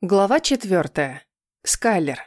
Глава четвертая. Скайлер.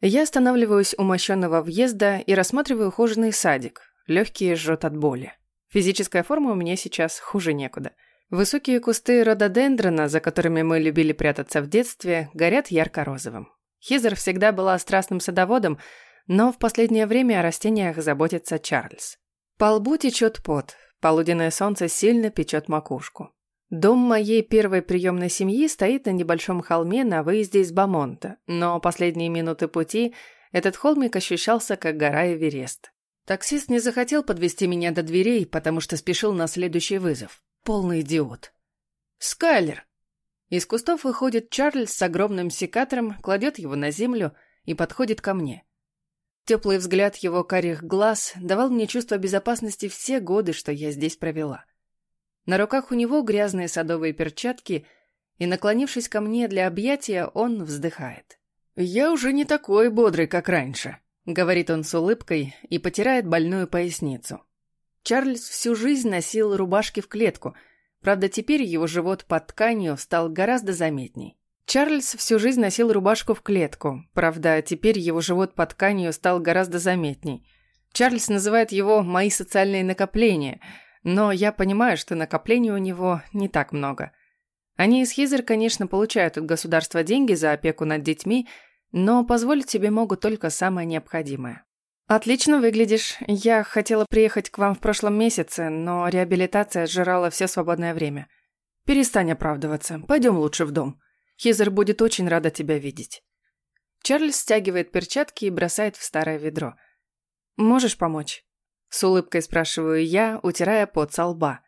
Я останавливаюсь у мощенного въезда и рассматриваю ухоженный садик. Легкие жжет от боли. Физическая форма у меня сейчас хуже некуда. Высокие кусты рододендрона, за которыми мы любили прятаться в детстве, горят ярко-розовым. Хизер всегда была страстным садоводом, но в последнее время о растениях заботится Чарльз. По лбу течет пот, полуденное солнце сильно печет макушку. Дом моей первой приемной семьи стоит на небольшом холме на выезде из Бамонта, но последние минуты пути этот холмик ощущался как гора Эверест. Таксист не захотел подвести меня до дверей, потому что спешил на следующий вызов. Полный идиот. «Скайлер!» Из кустов выходит Чарльз с огромным секатором, кладет его на землю и подходит ко мне. Теплый взгляд его карих глаз давал мне чувство безопасности все годы, что я здесь провела. На руках у него грязные садовые перчатки, и, наклонившись ко мне для объятия, он вздыхает. «Я уже не такой бодрый, как раньше», — говорит он с улыбкой и потирает больную поясницу. Чарльз всю жизнь носил рубашки в клетку, правда, теперь его живот под тканью стал гораздо заметней. Чарльз всю жизнь носил рубашку в клетку, правда, теперь его живот под тканью стал гораздо заметней. Чарльз называет его «мои социальные накопления», — но я понимаю, что накоплений у него не так много. Они из Хизер, конечно, получают от государства деньги за опеку над детьми, но позволить себе могут только самое необходимое. «Отлично выглядишь. Я хотела приехать к вам в прошлом месяце, но реабилитация сжирала все свободное время. Перестань оправдываться. Пойдем лучше в дом. Хизер будет очень рада тебя видеть». Чарльз стягивает перчатки и бросает в старое ведро. «Можешь помочь?» С улыбкой спрашиваю я, утирая пот со лба.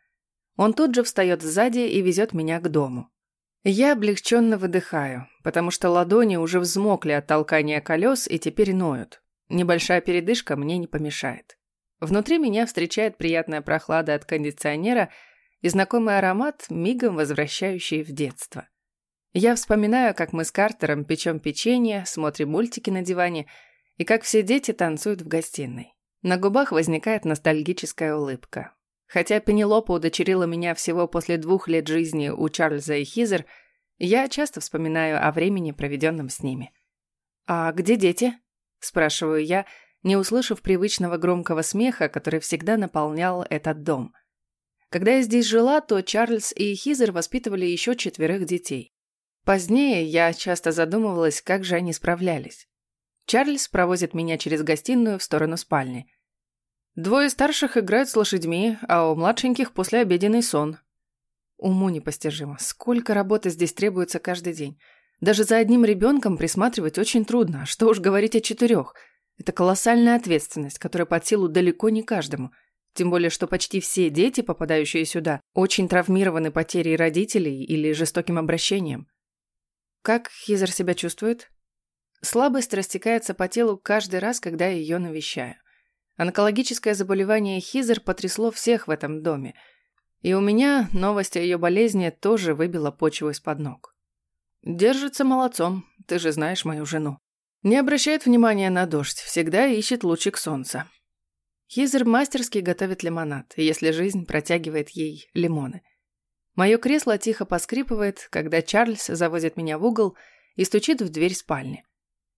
Он тут же встает сзади и везет меня к дому. Я облегченно выдыхаю, потому что ладони уже взмокли от толкания колес и теперь ноют. Небольшая передышка мне не помешает. Внутри меня встречает приятная прохлада от кондиционера и знакомый аромат, мигом возвращающий в детство. Я вспоминаю, как мы с Картером печем печенье, смотрим мультики на диване и как все дети танцуют в гостиной. На губах возникает ностальгическая улыбка. Хотя Пенелопа удочерила меня всего после двух лет жизни у Чарльза и Хизер, я часто вспоминаю о времени, проведенном с ними. «А где дети?» – спрашиваю я, не услышав привычного громкого смеха, который всегда наполнял этот дом. Когда я здесь жила, то Чарльз и Хизер воспитывали еще четверых детей. Позднее я часто задумывалась, как же они справлялись. Чарльз провозит меня через гостиную в сторону спальни. Двое старших играют с лошадьми, а у младшеньких послеобеденный сон. Уму непостижимо, сколько работы здесь требуется каждый день. Даже за одним ребенком присматривать очень трудно, что уж говорить о четырех. Это колоссальная ответственность, которая под силу далеко не каждому. Тем более, что почти все дети, попадающие сюда, очень травмированы потерей родителей или жестоким обращением. Как Хизер себя чувствует? Слабость растекается по телу каждый раз, когда я ее навещаю. Онкологическое заболевание Хизер потрясло всех в этом доме. И у меня новость о ее болезни тоже выбила почву из-под ног. Держится молодцом, ты же знаешь мою жену. Не обращает внимания на дождь, всегда ищет лучик солнца. Хизер мастерски готовит лимонад, если жизнь протягивает ей лимоны. Мое кресло тихо поскрипывает, когда Чарльз завозит меня в угол и стучит в дверь спальни.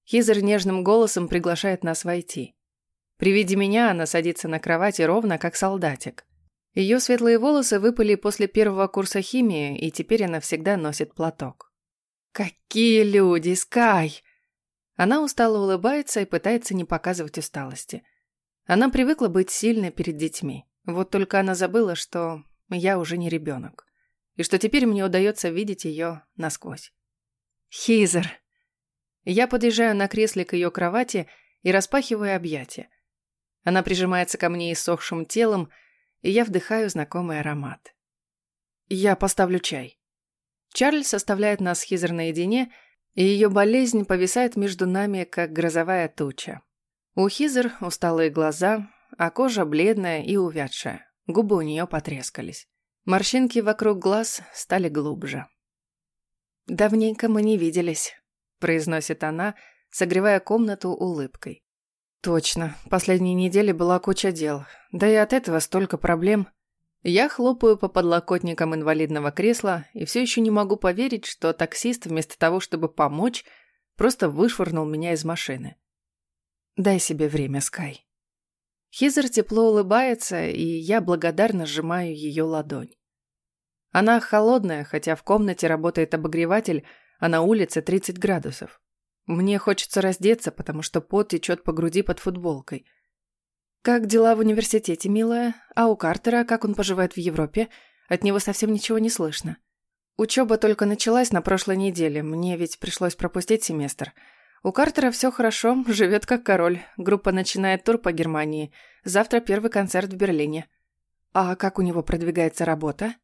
Хизер нежным голосом приглашает нас войти. При виде меня она садится на кровати ровно, как солдатик. Ее светлые волосы выпали после первого курса химии, и теперь она всегда носит платок. «Какие люди, Скай!» Она устало улыбается и пытается не показывать усталости. Она привыкла быть сильной перед детьми. Вот только она забыла, что я уже не ребенок. И что теперь мне удается видеть ее насквозь. «Хизер!» Я подъезжаю на кресле к ее кровати и распахиваю объятия. Она прижимается ко мне иссохшим телом, и я вдыхаю знакомый аромат. Я поставлю чай. Чарльз оставляет нас с Хизер наедине, и ее болезнь повисает между нами, как грозовая туча. У Хизер усталые глаза, а кожа бледная и увядшая. Губы у нее потрескались. Морщинки вокруг глаз стали глубже. «Давненько мы не виделись», произносит она, согревая комнату улыбкой. Точно, последние недели была куча дел. Да и от этого столько проблем. Я хлопаю по подлокотникам инвалидного кресла и все еще не могу поверить, что таксист вместо того, чтобы помочь, просто вышвырнул меня из машины. Дай себе время, Скай. Хизер тепло улыбается, и я благодарно сжимаю ее ладонь. Она холодная, хотя в комнате работает обогреватель, а на улице 30 градусов. Мне хочется раздеться, потому что пот течет по груди под футболкой – «Как дела в университете, милая? А у Картера, как он поживает в Европе? От него совсем ничего не слышно. Учеба только началась на прошлой неделе, мне ведь пришлось пропустить семестр. У Картера все хорошо, живет как король. Группа начинает тур по Германии. Завтра первый концерт в Берлине. А как у него продвигается работа?»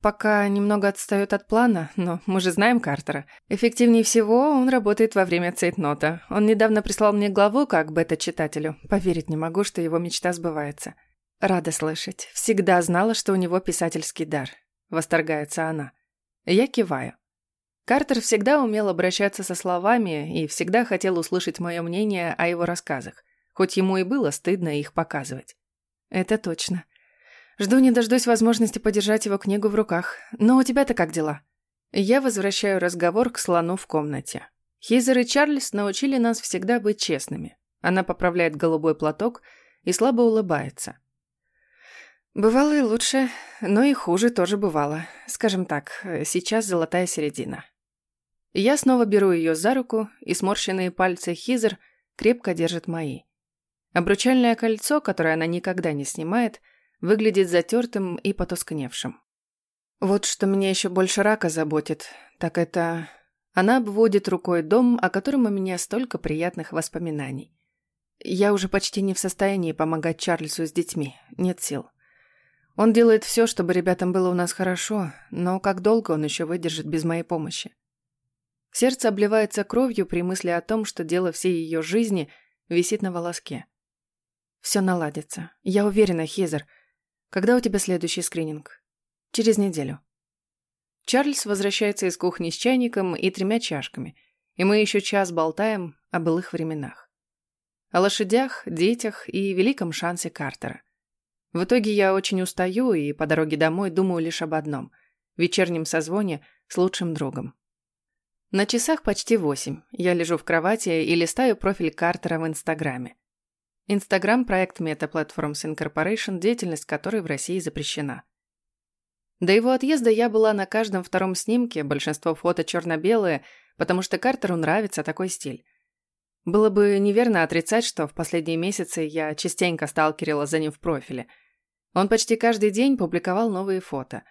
Пока немного отстает от плана, но мы же знаем Картера. Эффективнее всего он работает во время цейтнота. Он недавно прислал мне главу как бета-читателю. Поверить не могу, что его мечта сбывается. Рада слышать. Всегда знала, что у него писательский дар. Восторгается она. Я киваю. Картер всегда умел обращаться со словами и всегда хотел услышать мое мнение о его рассказах, хоть ему и было стыдно их показывать. Это точно. Жду не дождусь возможности подержать его книгу в руках. Но у тебя-то как дела? Я возвращаю разговор к слону в комнате. Хизер и Чарльз научили нас всегда быть честными. Она поправляет голубой платок и слабо улыбается. Бывало и лучше, но и хуже тоже бывало. Скажем так, сейчас золотая середина. Я снова беру ее за руку, и сморщенные пальцы Хизер крепко держат мои. Обручальное кольцо, которое она никогда не снимает – выглядит затертым и потускневшим. Вот что меня еще больше рака заботит, так это... Она обводит рукой дом, о котором у меня столько приятных воспоминаний. Я уже почти не в состоянии помогать Чарльзу с детьми, нет сил. Он делает все, чтобы ребятам было у нас хорошо, но как долго он еще выдержит без моей помощи? Сердце обливается кровью при мысли о том, что дело всей ее жизни висит на волоске. Все наладится. Я уверена, Хизер – когда у тебя следующий скрининг? Через неделю. Чарльз возвращается из кухни с чайником и тремя чашками, и мы еще час болтаем о былых временах. О лошадях, детях и великом шансе Картера. В итоге я очень устаю и по дороге домой думаю лишь об одном – вечернем созвоне с лучшим другом. На часах почти восемь. Я лежу в кровати и листаю профиль Картера в Инстаграме. Инстаграм – проект Meta Platforms Incorporation, деятельность которой в России запрещена. До его отъезда я была на каждом втором снимке, большинство фото черно-белые, потому что Картеру нравится такой стиль. Было бы неверно отрицать, что в последние месяцы я частенько сталкерила за ним в профиле. Он почти каждый день публиковал новые фото.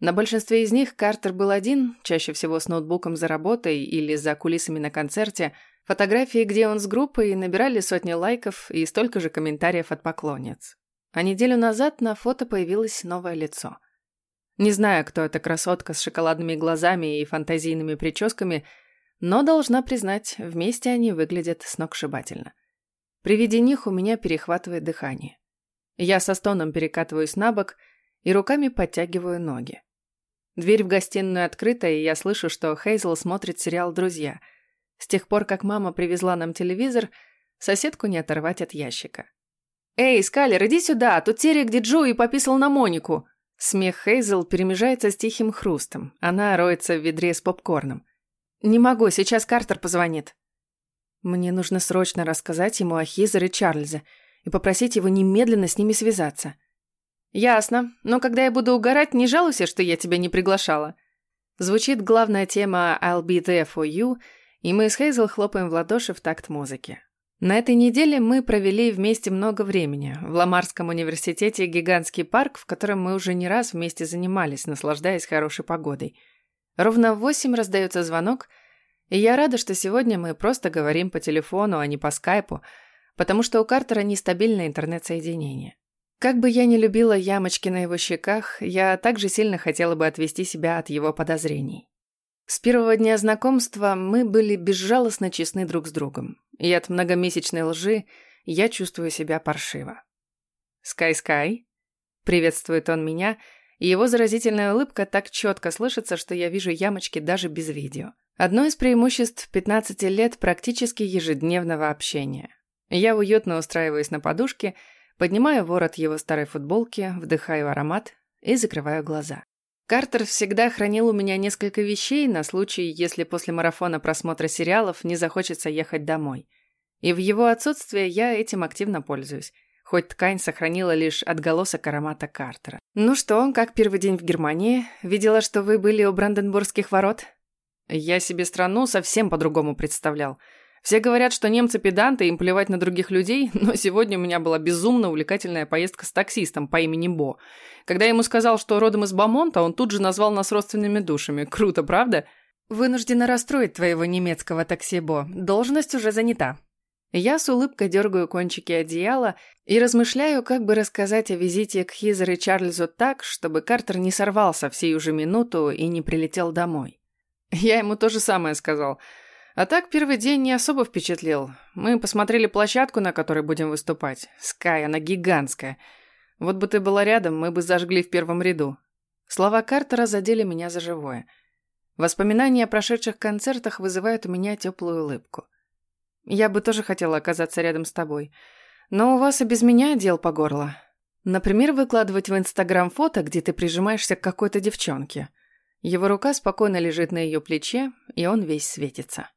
На большинстве из них Картер был один, чаще всего с ноутбуком за работой или за кулисами на концерте – Фотографии, где он с группой, набирали сотни лайков и столько же комментариев от поклонниц. А неделю назад на фото появилось новое лицо. Не знаю, кто эта красотка с шоколадными глазами и фантазийными прическами, но должна признать, вместе они выглядят сногсшибательно. При виде них у меня перехватывает дыхание. Я со стоном перекатываюсь на бок и руками подтягиваю ноги. Дверь в гостиную открыта, и я слышу, что Хейзел смотрит сериал «Друзья», с тех пор, как мама привезла нам телевизор, соседку не оторвать от ящика. «Эй, Скайлер, иди сюда, тут серия, где Джоуи пописал на Монику!» Смех Хейзел перемежается с тихим хрустом. Она роется в ведре с попкорном. «Не могу, сейчас Картер позвонит». Мне нужно срочно рассказать ему о Хизер и Чарльзе и попросить его немедленно с ними связаться. «Ясно. Но когда я буду угорать, не жалуйся, что я тебя не приглашала». Звучит главная тема «I'll be there for you», и мы с Хейзел хлопаем в ладоши в такт музыки. На этой неделе мы провели вместе много времени. В Ламарском университете гигантский парк, в котором мы уже не раз вместе занимались, наслаждаясь хорошей погодой. Ровно в восемь раздается звонок, и я рада, что сегодня мы просто говорим по телефону, а не по скайпу, потому что у Картера нестабильное интернет-соединение. Как бы я ни любила ямочки на его щеках, я также сильно хотела бы отвести себя от его подозрений. С первого дня знакомства мы были безжалостно честны друг с другом, и от многомесячной лжи я чувствую себя паршиво. «Скай-скай?» — приветствует он меня, и его заразительная улыбка так четко слышится, что я вижу ямочки даже без видео. Одно из преимуществ 15 лет практически ежедневного общения. Я уютно устраиваюсь на подушке, Поднимаю ворот его старой футболки, вдыхаю аромат и закрываю глаза. Картер всегда хранил у меня несколько вещей на случай, если после марафона просмотра сериалов не захочется ехать домой. И в его отсутствие я этим активно пользуюсь, хоть ткань сохранила лишь отголосок аромата Картера. «Ну что, как первый день в Германии? Видела, что вы были у Бранденбургских ворот?» Я себе страну совсем по-другому представлял – все говорят, что немцы педанты, им плевать на других людей, но сегодня у меня была безумно увлекательная поездка с таксистом по имени Бо. Когда я ему сказал, что родом из Бамонта, он тут же назвал нас родственными душами. Круто, правда? Вынуждена расстроить твоего немецкого такси Бо. Должность уже занята. Я с улыбкой дергаю кончики одеяла и размышляю, как бы рассказать о визите к Хизер и Чарльзу так, чтобы Картер не сорвался в сию же минуту и не прилетел домой. Я ему то же самое сказал – а так первый день не особо впечатлил. Мы посмотрели площадку, на которой будем выступать. Скай, она гигантская. Вот бы ты была рядом, мы бы зажгли в первом ряду. Слова Картера задели меня за живое. Воспоминания о прошедших концертах вызывают у меня теплую улыбку. Я бы тоже хотела оказаться рядом с тобой. Но у вас и без меня дел по горло. Например, выкладывать в Инстаграм фото, где ты прижимаешься к какой-то девчонке. Его рука спокойно лежит на ее плече, и он весь светится.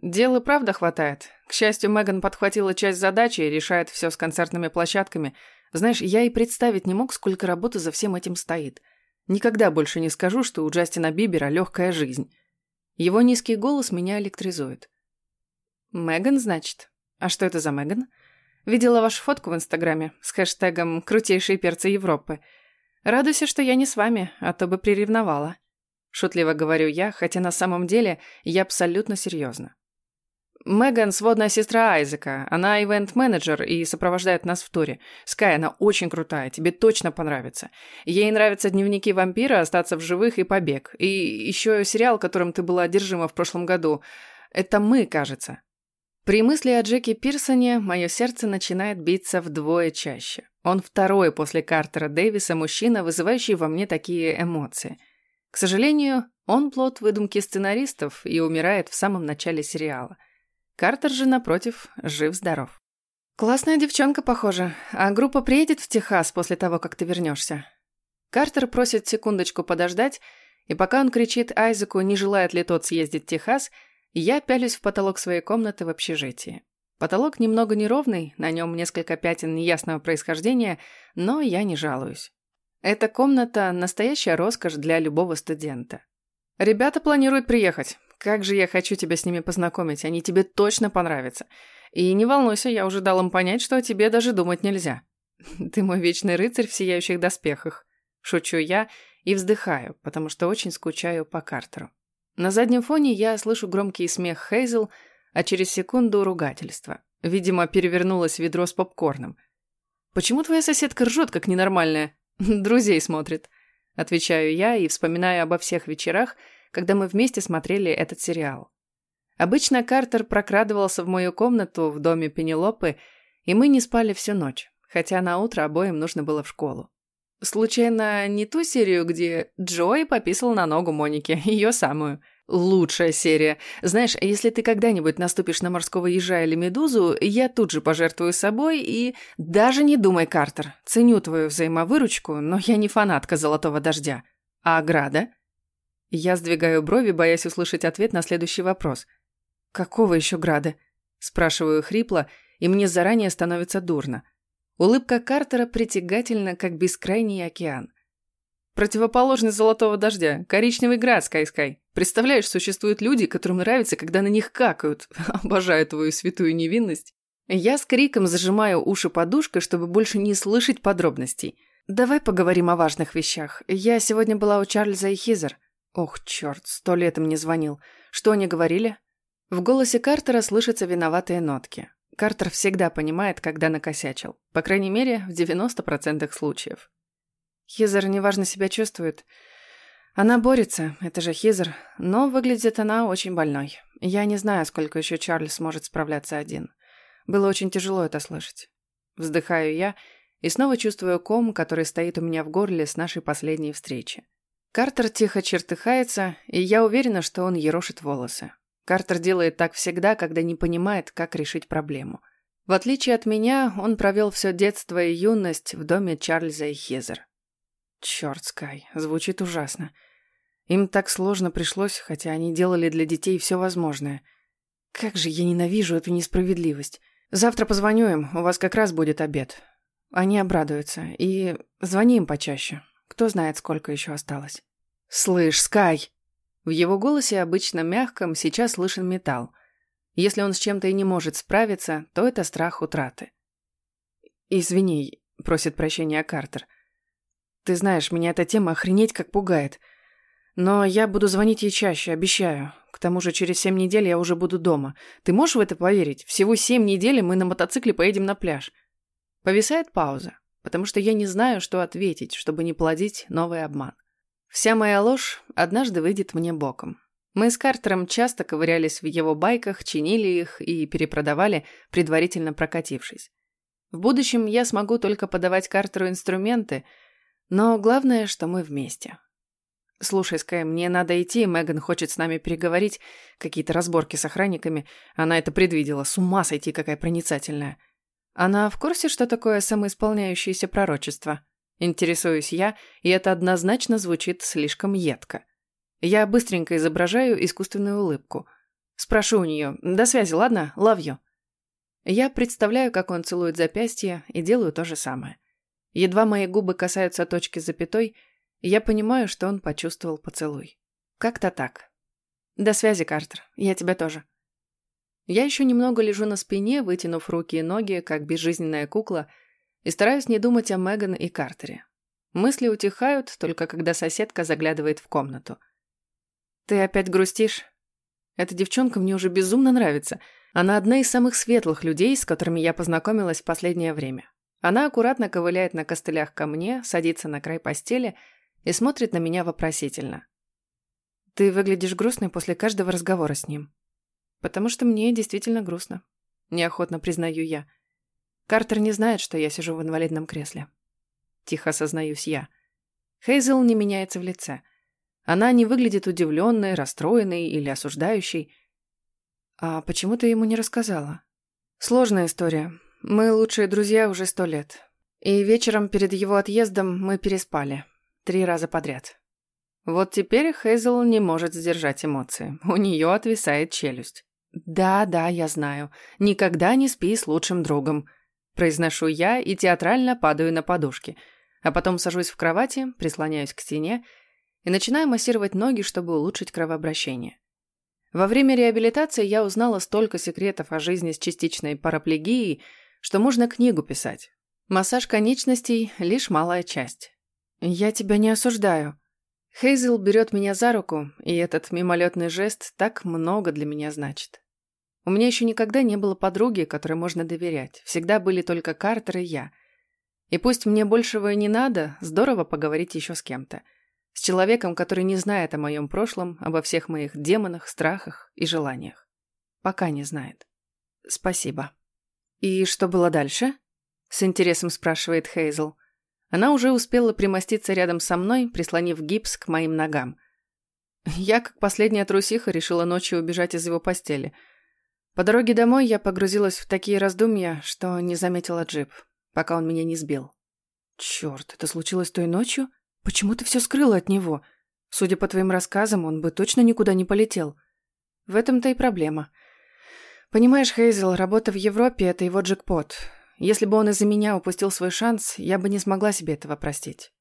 Дел и правда хватает. К счастью, Меган подхватила часть задачи и решает все с концертными площадками. Знаешь, я и представить не мог, сколько работы за всем этим стоит. Никогда больше не скажу, что у Джастина Бибера легкая жизнь. Его низкий голос меня электризует. Меган, значит? А что это за Меган? Видела вашу фотку в Инстаграме с хэштегом «Крутейшие перцы Европы». Радуйся, что я не с вами, а то бы приревновала. Шутливо говорю я, хотя на самом деле я абсолютно серьезно. Меган – сводная сестра Айзека. Она ивент-менеджер и сопровождает нас в туре. Скай, она очень крутая, тебе точно понравится. Ей нравятся дневники вампира, остаться в живых и побег. И еще сериал, которым ты была одержима в прошлом году. Это мы, кажется. При мысли о Джеки Пирсоне мое сердце начинает биться вдвое чаще. Он второй после Картера Дэвиса мужчина, вызывающий во мне такие эмоции. К сожалению, он плод выдумки сценаристов и умирает в самом начале сериала – Картер же, напротив, жив-здоров. «Классная девчонка, похоже. А группа приедет в Техас после того, как ты вернешься?» Картер просит секундочку подождать, и пока он кричит Айзеку, не желает ли тот съездить в Техас, я пялюсь в потолок своей комнаты в общежитии. Потолок немного неровный, на нем несколько пятен неясного происхождения, но я не жалуюсь. Эта комната – настоящая роскошь для любого студента. Ребята планируют приехать. Как же я хочу тебя с ними познакомить, они тебе точно понравятся. И не волнуйся, я уже дал им понять, что о тебе даже думать нельзя. Ты мой вечный рыцарь в сияющих доспехах. Шучу я и вздыхаю, потому что очень скучаю по Картеру. На заднем фоне я слышу громкий смех Хейзел, а через секунду ругательство. Видимо, перевернулось ведро с попкорном. «Почему твоя соседка ржет, как ненормальная?» «Друзей смотрит», — отвечаю я и вспоминаю обо всех вечерах, когда мы вместе смотрели этот сериал. Обычно Картер прокрадывался в мою комнату в доме Пенелопы, и мы не спали всю ночь, хотя на утро обоим нужно было в школу. Случайно не ту серию, где Джой пописал на ногу Моники, ее самую. Лучшая серия. Знаешь, если ты когда-нибудь наступишь на морского ежа или медузу, я тут же пожертвую собой и... Даже не думай, Картер. Ценю твою взаимовыручку, но я не фанатка «Золотого дождя». А Аграда? Я сдвигаю брови, боясь услышать ответ на следующий вопрос. «Какого еще града?» Спрашиваю хрипло, и мне заранее становится дурно. Улыбка Картера притягательна, как бескрайний океан. Противоположность золотого дождя. Коричневый град, Скай-Скай. Представляешь, существуют люди, которым нравится, когда на них какают. Обожаю твою святую невинность. Я с криком зажимаю уши подушкой, чтобы больше не слышать подробностей. Давай поговорим о важных вещах. Я сегодня была у Чарльза и Хизер. Ох, черт, сто лет им не звонил. Что они говорили? В голосе Картера слышатся виноватые нотки. Картер всегда понимает, когда накосячил. По крайней мере, в 90% случаев. Хизер неважно себя чувствует. Она борется, это же Хизер, но выглядит она очень больной. Я не знаю, сколько еще Чарльз сможет справляться один. Было очень тяжело это слышать. Вздыхаю я и снова чувствую ком, который стоит у меня в горле с нашей последней встречи. Картер тихо чертыхается, и я уверена, что он ерошит волосы. Картер делает так всегда, когда не понимает, как решить проблему. В отличие от меня, он провел все детство и юность в доме Чарльза и Хезер. Черт, Скай, звучит ужасно. Им так сложно пришлось, хотя они делали для детей все возможное. Как же я ненавижу эту несправедливость. Завтра позвоню им, у вас как раз будет обед. Они обрадуются. И звони им почаще. Кто знает, сколько еще осталось. «Слышь, Скай!» В его голосе, обычно мягком, сейчас слышен металл. Если он с чем-то и не может справиться, то это страх утраты. «Извини», — просит прощения Картер. «Ты знаешь, меня эта тема охренеть как пугает. Но я буду звонить ей чаще, обещаю. К тому же через семь недель я уже буду дома. Ты можешь в это поверить? Всего семь недель мы на мотоцикле поедем на пляж». Повисает пауза, потому что я не знаю, что ответить, чтобы не плодить новый обман. Вся моя ложь однажды выйдет мне боком. Мы с Картером часто ковырялись в его байках, чинили их и перепродавали, предварительно прокатившись. В будущем я смогу только подавать Картеру инструменты, но главное, что мы вместе. «Слушай, Скай, мне надо идти, Меган хочет с нами переговорить, какие-то разборки с охранниками. Она это предвидела, с ума сойти, какая проницательная. Она в курсе, что такое самоисполняющееся пророчество?» Интересуюсь я, и это однозначно звучит слишком едко. Я быстренько изображаю искусственную улыбку. Спрошу у нее «До связи, ладно? Ловью». Я представляю, как он целует запястье, и делаю то же самое. Едва мои губы касаются точки запятой, я понимаю, что он почувствовал поцелуй. Как-то так. До связи, Картер. Я тебя тоже. Я еще немного лежу на спине, вытянув руки и ноги, как безжизненная кукла – и стараюсь не думать о Меган и Картере. Мысли утихают, только когда соседка заглядывает в комнату. «Ты опять грустишь?» «Эта девчонка мне уже безумно нравится. Она одна из самых светлых людей, с которыми я познакомилась в последнее время. Она аккуратно ковыляет на костылях ко мне, садится на край постели и смотрит на меня вопросительно. «Ты выглядишь грустной после каждого разговора с ним». «Потому что мне действительно грустно», – неохотно признаю я. – Картер не знает, что я сижу в инвалидном кресле. Тихо осознаюсь я. Хейзел не меняется в лице. Она не выглядит удивленной, расстроенной или осуждающей. А почему ты ему не рассказала? Сложная история. Мы лучшие друзья уже сто лет. И вечером перед его отъездом мы переспали. Три раза подряд. Вот теперь Хейзел не может сдержать эмоции. У нее отвисает челюсть. «Да, да, я знаю. Никогда не спи с лучшим другом», Произношу я и театрально падаю на подушки, а потом сажусь в кровати, прислоняюсь к стене и начинаю массировать ноги, чтобы улучшить кровообращение. Во время реабилитации я узнала столько секретов о жизни с частичной параплегией, что можно книгу писать. Массаж конечностей – лишь малая часть. Я тебя не осуждаю. Хейзел берет меня за руку, и этот мимолетный жест так много для меня значит. У меня еще никогда не было подруги, которой можно доверять. Всегда были только Картер и я. И пусть мне большего и не надо, здорово поговорить еще с кем-то. С человеком, который не знает о моем прошлом, обо всех моих демонах, страхах и желаниях. Пока не знает. Спасибо. И что было дальше? С интересом спрашивает Хейзел. Она уже успела примоститься рядом со мной, прислонив гипс к моим ногам. Я, как последняя трусиха, решила ночью убежать из его постели – по дороге домой я погрузилась в такие раздумья, что не заметила джип, пока он меня не сбил. Черт, это случилось той ночью? Почему ты все скрыла от него? Судя по твоим рассказам, он бы точно никуда не полетел. В этом-то и проблема. Понимаешь, Хейзел, работа в Европе – это его джекпот. Если бы он из-за меня упустил свой шанс, я бы не смогла себе этого простить.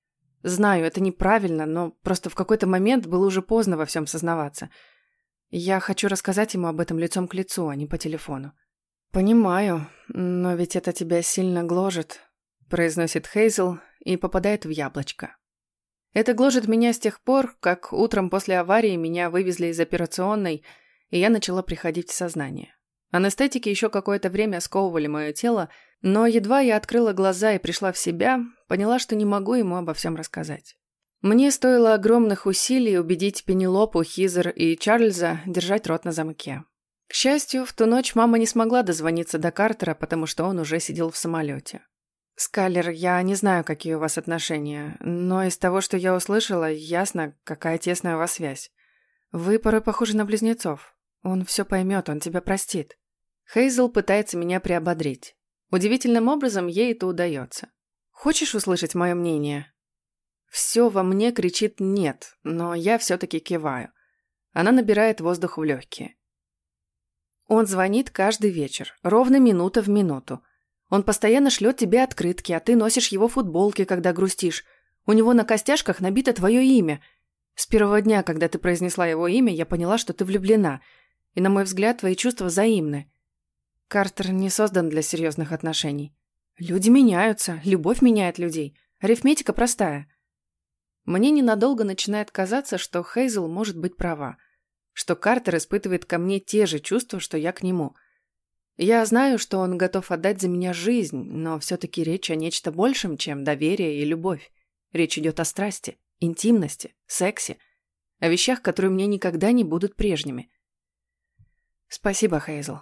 Знаю, это неправильно, но просто в какой-то момент было уже поздно во всем сознаваться – я хочу рассказать ему об этом лицом к лицу, а не по телефону. «Понимаю, но ведь это тебя сильно гложет», – произносит Хейзел и попадает в яблочко. Это гложет меня с тех пор, как утром после аварии меня вывезли из операционной, и я начала приходить в сознание. Анестетики еще какое-то время сковывали мое тело, но едва я открыла глаза и пришла в себя, поняла, что не могу ему обо всем рассказать. Мне стоило огромных усилий убедить Пенелопу, Хизер и Чарльза держать рот на замке. К счастью, в ту ночь мама не смогла дозвониться до Картера, потому что он уже сидел в самолете. «Скалер, я не знаю, какие у вас отношения, но из того, что я услышала, ясно, какая тесная у вас связь. Вы порой похожи на близнецов. Он все поймет, он тебя простит». Хейзел пытается меня приободрить. Удивительным образом ей это удается. Хочешь услышать мое мнение? Все во мне кричит «нет», но я все-таки киваю. Она набирает воздух в легкие. Он звонит каждый вечер, ровно минута в минуту. Он постоянно шлет тебе открытки, а ты носишь его футболки, когда грустишь. У него на костяшках набито твое имя. С первого дня, когда ты произнесла его имя, я поняла, что ты влюблена. И, на мой взгляд, твои чувства взаимны. Картер не создан для серьезных отношений. Люди меняются, любовь меняет людей. Арифметика простая. Мне ненадолго начинает казаться, что Хейзел может быть права. Что Картер испытывает ко мне те же чувства, что я к нему – я знаю, что он готов отдать за меня жизнь, но все-таки речь о нечто большем, чем доверие и любовь. Речь идет о страсти, интимности, сексе, о вещах, которые мне никогда не будут прежними. Спасибо, Хейзл.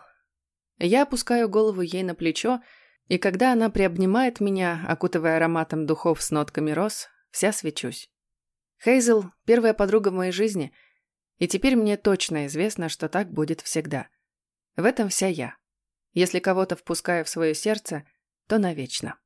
Я опускаю голову ей на плечо, и когда она приобнимает меня, окутывая ароматом духов с нотками роз, вся свечусь. Хейзл – первая подруга в моей жизни, и теперь мне точно известно, что так будет всегда. В этом вся я. Если кого-то впускаю в свое сердце, то навечно.